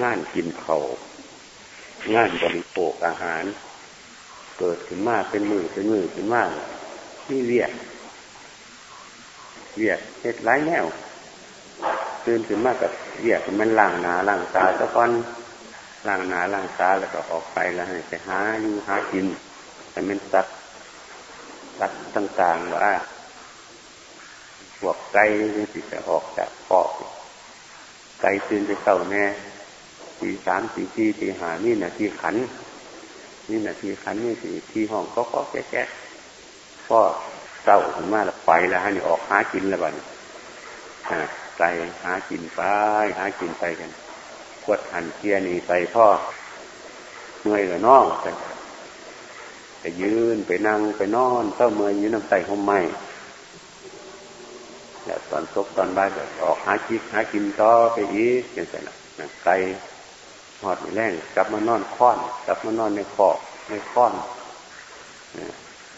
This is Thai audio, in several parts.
งานกินเขางานบริโภคอาหาร เกิดขึ้นมาเป็นมือเป็นมือขึ้นมาที่เวียดเวียดเฮ็ดไรแนวตื่นขึ้นมากับเวียดมันล่างหนาล่างตาตะกอนล่างหนาล่างตาแล้วก็ออกไปแล้วให้ไปหาอยู่หากินแต่เป็นสัตว์สัตว์ต่างๆว่าพวกไก่ที่จะออกจากคอกไก่ตื่นไปเต่าแน่ ตีสามตีสี่ตีหานี่นาทีขัน นี่นาทีขันนี่สี่ทีห้องก็ก็แก่แก่ก็เต่าถึงมาแล้วไปแล้วฮะนี่ออกหากินแล้วบ้านไก่หากินไปหากินไปกันขวดหันเทียนี่ใส่พ่อเมื่อยกับน้องกันไปยืนไปนั่งไปนอนเต้าเมื่อยยืนน้ำใส่ห้องไม้แล้วตอนซบตอนบ่ายก็ออกหาคิดหากินต่อไปอีกอย่างไรนะไก่ หอดแรงกลับมานอนค้อน กลับมานอนในขอกในค้อน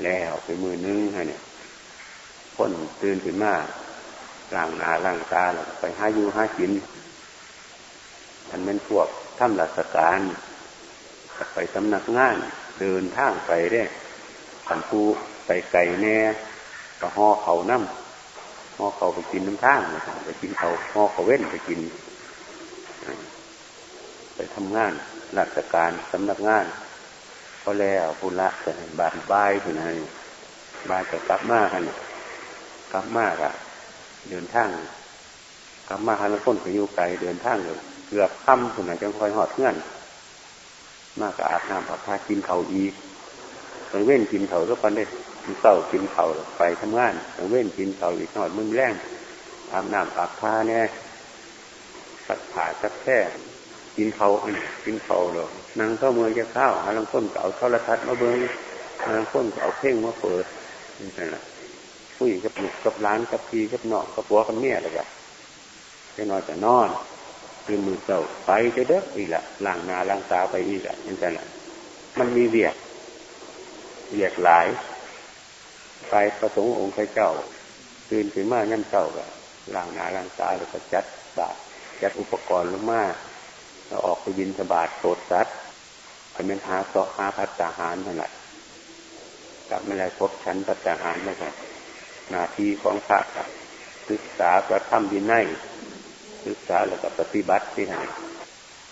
แล้วไปมือนึงฮะเนี่ยคนตื่นขึ้นมาล่างหนาล่างตาแล้วไปห้ายู่หากินอันเป็นพวกถ้ำหลักสการไปสำนักงาน เดินทางไปเด้ขันผูไปไก่แน่ก็ห่อเขาน้ำห่อเขาไปกินน้ำทางไปกินเขาห่อเขาเว้นไปกิน ไปทำงานราชการสำนักงานก็แล้วพุละจะบานบายถึงไหนบายจะกลับมากันกลับมากอะเดินทางกลับมาฮันละคนไปอยู่ไกลเดินทางเลยเกือบค่ำถึงไหนจังคอยหอดเงื่อน มากกับอาบน้ำอาบผ้ากินเขาอีกไปเว้นกินเขาก็ปันได้เศร้ากินเขาไปทำงานไปเว้นกินเขาอีกหน่อยมึงแรงอาบน้ำอาบผ้าเนี่ยสักผ่าสักแค่ กินเขากินเขาหรอกนางเข้าเมืองจะข้าวหาลังค้นเก่าโทรทัศน์มาเบิ้งหาลังค้นเก่าเพ่งมาเปิดนี่แหละผู้หญิงกับหนุกกับร้านกับพีกับนอกกับปัวกับเมียอะไรกันแค่นอนแต่นอนคือมือเจ้าไปจะเด้ออีกละล่างนาล่างตาไปอีกละนั่นแหละมันมีเวียกเวียกหลายไปประสงค์องค์เจ้าตื่นขึ้นมานั่นเจ้าก็ล่างนาล่างตาแล้วก็จัดบาตจัดอุปกรณ์ลงมา แล้วออกไปบินสบาดโสดสัตว์ไปเป็นหาต่อหาพัฒนาหารนั่นแหละกลับไม่ได้พบชั้นพัฒนาหารนะครับ หน้าที่ของพระศึกษาประทับวินัยศึกษาแล้วก็ปฏิบัติที่ไหน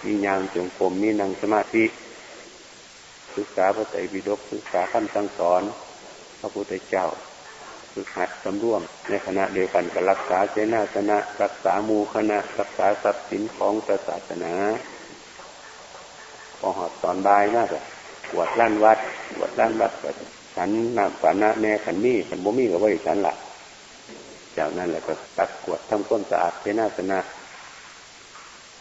มียางจงกรมมีนังสมาธิศึกษาพระไตรปิฎกศึกษาคำสั่งสอน พระพุทธเจ้า ฝึกหัดสำรวม ในคณะเดียวกันกับรักษาเจนาสนะ รักษามูคณะ รักษาทรัพย์สินของศาสนาพอหอดตอนบ่ายน่าจะปวดล้านวัดปวดล้านวัดฉันน้ำฝันนะแม่ขันมี่ขันบ่มีกับว่าฉันละจากนั้นแหละก็ตักกวดทำก้นสะอาดเจนาสนะ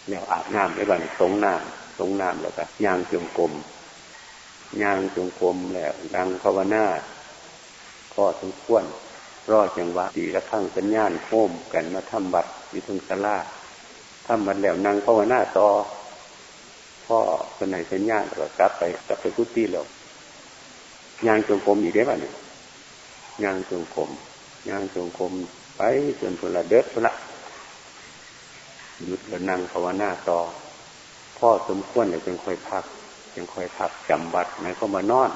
แล้วอาบน้ำไว้บันสงน้ำสงน้ำแล้วก็ย่างจงกรมย่างจงกรมแล้วดังภาวนา ก็สมควรรอดจังหวะดีละข้างสัญญาณโค้มกันมาทำบัตรอยู่ทึงสลาทำบัตรแล้วนางภาวนาต่อพ่อคนไหนสัญญาณก็กลับไปกลับไปกุฏิแล้วยางจงกรมอีกได้ป่ะเนี่ยยางจงกรมยางจงกรมไปจนพละเด็ดพละหยุดแล้วนั่งภาวนาต่อ พ่อสมควรเลยจึงค่อยพัก จึงค่อยพักจำวัดไหนก็มานอน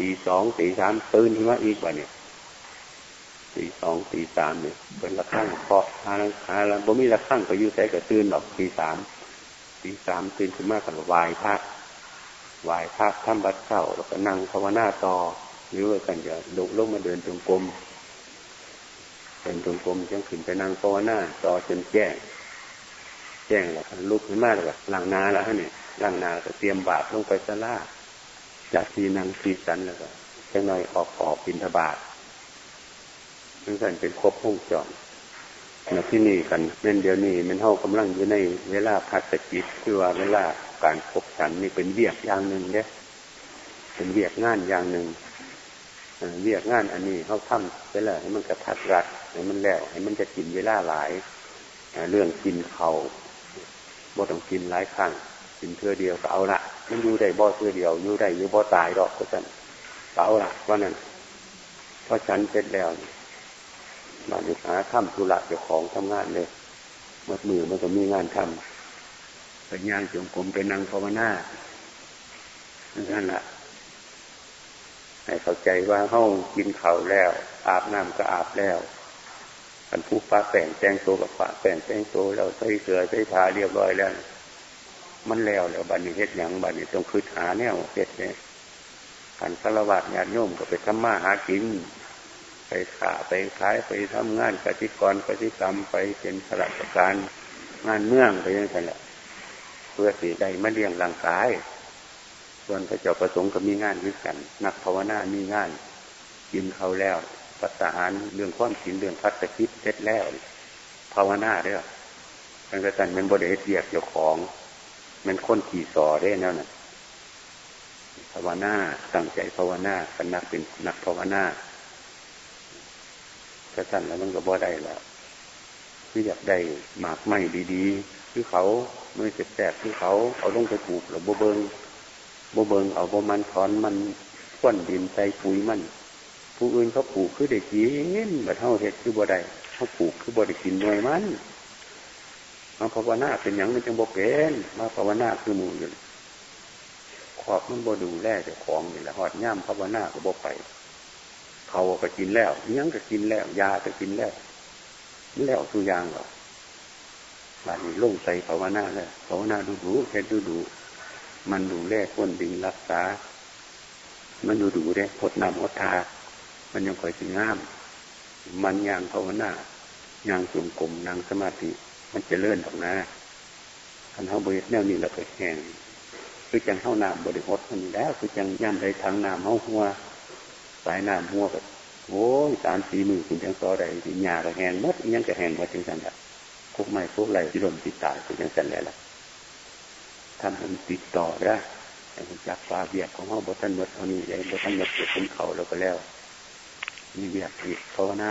ตีสองตีสามตื่นขึ้นมาอีกว่าเนี่ยตีสองตีสามเนี่ยเป็นละข้างพอหาหาแล้วบ่มีละข้างก็ยู่ใส่ก็ตื่นหรอกตีสามตีสามตื่นขึ้นมากันวายพระวายพระทำบัดเข้าแล้วก็นั่งภาวนาต่อหรือว่ากันจะลุกลงมาเดินจงกรมเดินจงกรมจังขึ้นไปนั่งภาวนาต่อจนแจ้งแจ้งแล้วลุกขึ้นมาแล้วก็ล้างนาแล้วเนี่ยล้างนาก็เตรียมบาตรลงไปสลา จากทีนังทีสันแล้วก็จังหน่อยออกออกปินทบาทนั่นกันเป็นครบห้องจอมนที่นี่กันเม่นเดียวนี้มันเท่ากำลังอยู่ในเวลาพัสกิตคือว่าเวลาการพบฉันนี่เป็นเบียกอย่างหนึ่งเด้เป็นเบียกงานอย่างหนึ่งเบียกงานอันนี้เขาทำไปแล้วให้มันกระทัดรัดให้มันแล้ว ให้มันจะกินเวลาหลาย เรื่องกินเขาบ่ต้องกินหลายครั้ง กินเพื่อเดียวก็เอาละมันอยู่ได้บ่เพื่อเดียวอยู่ได้อยู่บ่ตายดอกก็ฉันเอาละว่านั้นเพราะฉันเสร็จแล้วมาดูหาทำธุระเจ้าของทำงานเลยมัดมือมันก็มีงานทไปย่างจงกรมไปนั่งภาวนานั่นแหละให้เข้าใจว่าเฮ้ากินเข่าแล้ว อาบน้ำก็อาบแล้วอันผู้ฟ้าแป่งแจ้งโตกับฟ้าแป่งแจ้งโตแล้วใส่เสือใส่ผ้าเรียบร้อยแล้ว มันแล้วแล้วบันนี้เฮ็ดย่างบันนี้ต้องคืดหาแนวเฮ็ดเนี่ยการฆราวาสญาติโยมก็ไปทำมาหากิน ไปขาไปขายไปทำงานกติกรกติกรรมไปเป็นสลักการงานเมืองไปยังไงแหละเพื่อสีใดมาเลี้ยงร่างกาย ส่วนพระเจ้าประสงค์ก็มีงานด้วยกัน นักภาวนามีงานกินเขาแล้วภาษาหารเรื่องความสินเรื่องพัฒคิดเสร็จแล้ว ภาวนาเด้อมันก็สั่นมันบริเดียกเจ้าของ มันค้นขี่สอได้แน่นอนภาวนาตั้งใจภาวนาเป็นนักเป็นนักภาวนาก็สั่นแล้วมันก็บ่ได้แล้วที่อยากได้หมากไม้ดีๆคือเขาไม่เจ็บแสบคือเขาเอาลงไปปลูกหรือบ่เบิงบ่เบิงเอาบ่มันถอนมันก้นดินใส่ปุ๋ยมัน ผู้อื่นเขาปลูกคือได้กินแบบเท่าเห็ดคือบ่ได้เขาปลูกคือบ่ได้กินด้วยมัน มาภาวนาเป็นอย่างมันจังบ่เป็นมาภาวนาคือมูอยู่ขอบมันบ่ดูแลเจ้าของนี่แหละหอดย่ำภาวนาก็บ่ไปเขาก็กินแล้วยังก็กินแล้ว ยาก็กินแล้วแล้วทุกอย่างหรอกบานี้ลงใส่ภาวนาเลยภาวนาดูดูแค่ดูดูมันดูแลคนดิงรักษา มันดูดูได้พดนำอดทา มันยังคอยสิงาม มันยางภาวนา ยางสุมกลมนางสมาธิ มันจะเลื่อนออกนะคันเท้าบริแนวนี้เราเคยแข่งคือจังเท้าน้ำบริหดมันแล้วคือจังย่ำไรทางน้ำเท้าหัวสายน้ำหัวแบบโอ้ยสามสีมือคุณจังต่อใดสิหญ้าก็แห้งมดยังก็แห้งหมดจังสันละพวกไม้พวกไรที่ลมติดตายคุณจังสันแล้วล่ะทำให้มันติดต่อได้ให้มันจับปลาเบียดของเขาบทันหมดเท่านี้ไอ้บทันหมดเกิดเป็นเขาแล้วก็แล้ว มีเบียดอีกภาวนา